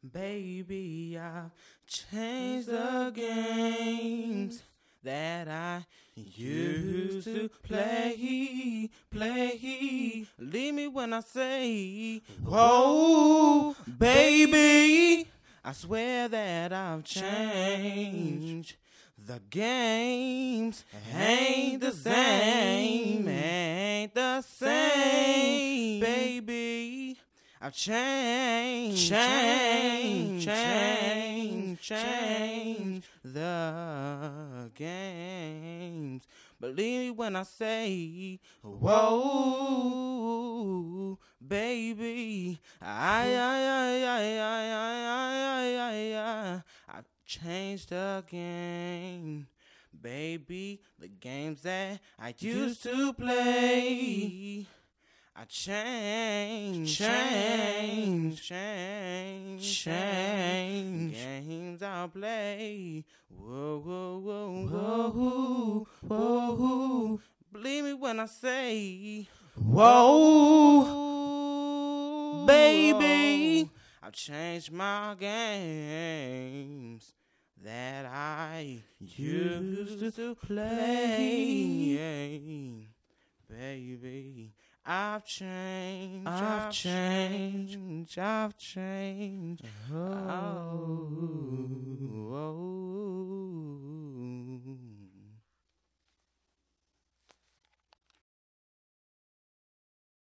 Baby, I've changed the games that I used to play, play. Leave me when I say, Whoa, baby. I swear that I've changed. The games ain't the same, ain't the same. I've changed, changed, changed, changed the games. Believe me when I say, whoa, baby. I, I, I, I, I, I, I, I, I, I've changed the game. Baby, the games that I used to play. I change, change, change, change. Games I play. Whoa, whoa, whoa, whoa, whoa. whoa. Believe me when I say, whoa, baby. I've changed my games that I used to play. I've changed. I've, I've changed. changed. I've changed. Oh. oh.